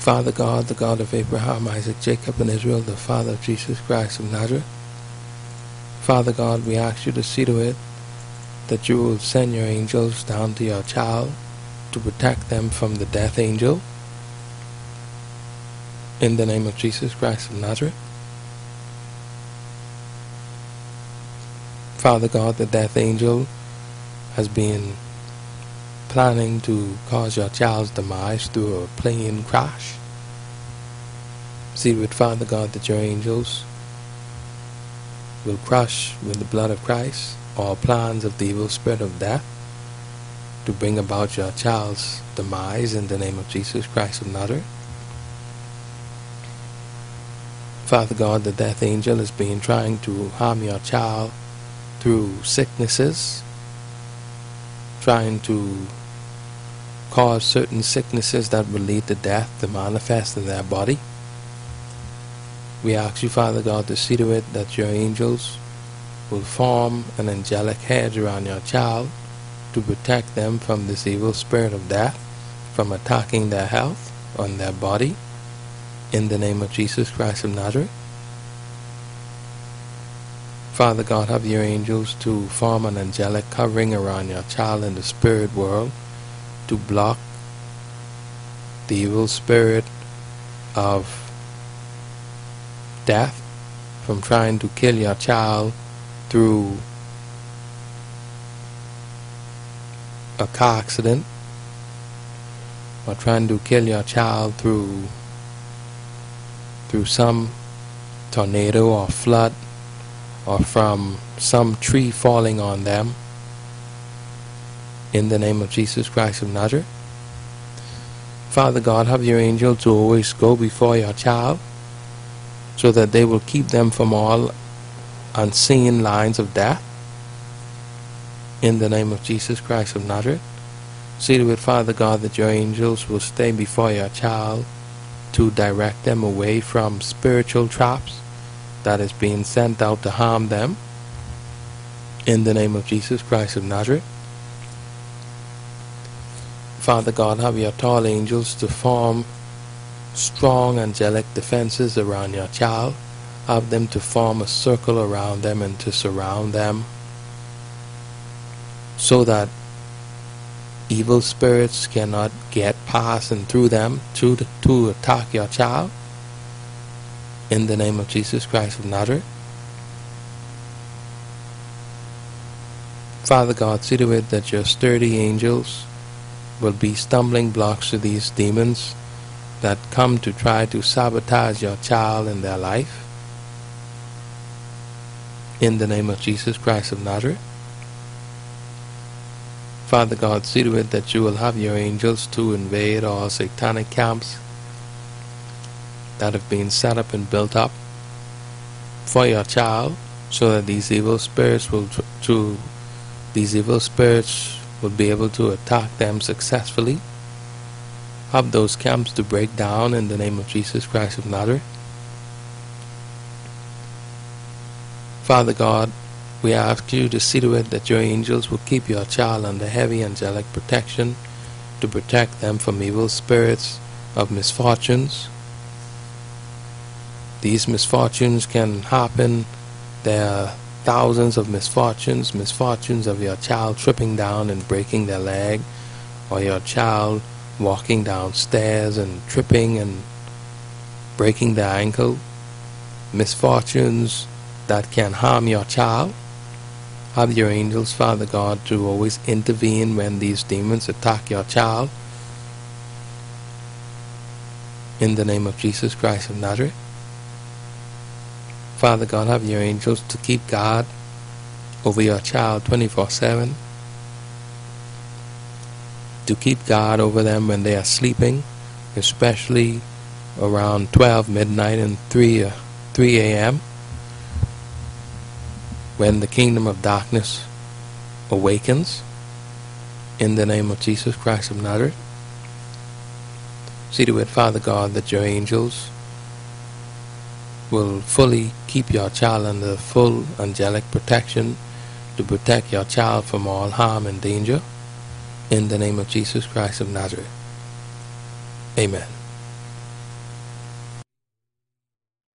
Father God, the God of Abraham, Isaac, Jacob, and Israel, the Father of Jesus Christ of Nazareth. Father God, we ask you to see to it that you will send your angels down to your child to protect them from the death angel. In the name of Jesus Christ of Nazareth. Father God, the death angel has been planning to cause your child's demise through a plane crash. See with Father God that your angels will crush with the blood of Christ all plans of the evil spirit of death to bring about your child's demise in the name of Jesus Christ of Nazareth. Father God, the death angel has been trying to harm your child through sicknesses, trying to cause certain sicknesses that will lead to death to manifest in their body. We ask you, Father God, to see to it that your angels will form an angelic hedge around your child to protect them from this evil spirit of death from attacking their health on their body in the name of Jesus Christ of Nazareth. Father God, have your angels to form an angelic covering around your child in the spirit world to block the evil spirit of death from trying to kill your child through a car accident or trying to kill your child through through some tornado or flood or from some tree falling on them in the name of Jesus Christ of Nazareth. Father God, have your angel to always go before your child so that they will keep them from all unseen lines of death. In the name of Jesus Christ of Nazareth. See to it, Father God, that your angels will stay before your child to direct them away from spiritual traps that is being sent out to harm them. In the name of Jesus Christ of Nazareth. Father God, have your tall angels to form strong angelic defenses around your child. Have them to form a circle around them and to surround them so that evil spirits cannot get past and through them to, to attack your child. In the name of Jesus Christ of Nazareth. Father God, see to it that your sturdy angels will be stumbling blocks to these demons that come to try to sabotage your child in their life. In the name of Jesus Christ of Nazareth. Father God, see to it that you will have your angels to invade all satanic camps that have been set up and built up for your child so that these evil spirits will to these evil spirits will be able to attack them successfully. Have those camps to break down in the name of Jesus Christ of Nazareth. Father God, we ask you to see to it that your angels will keep your child under heavy angelic protection to protect them from evil spirits of misfortunes. These misfortunes can happen. There are thousands of misfortunes, misfortunes of your child tripping down and breaking their leg, or your child walking downstairs and tripping and breaking their ankle, misfortunes that can harm your child. Have your angels, Father God, to always intervene when these demons attack your child. In the name of Jesus Christ of Nazareth. Father God, have your angels to keep God over your child 24 7, to keep God over them when they are sleeping, especially around 12 midnight and 3, uh, 3 a.m. when the kingdom of darkness awakens in the name of Jesus Christ of Nazareth. See to it, Father God, that your angels will fully keep your child under full angelic protection to protect your child from all harm and danger. In the name of Jesus Christ of Nazareth. Amen.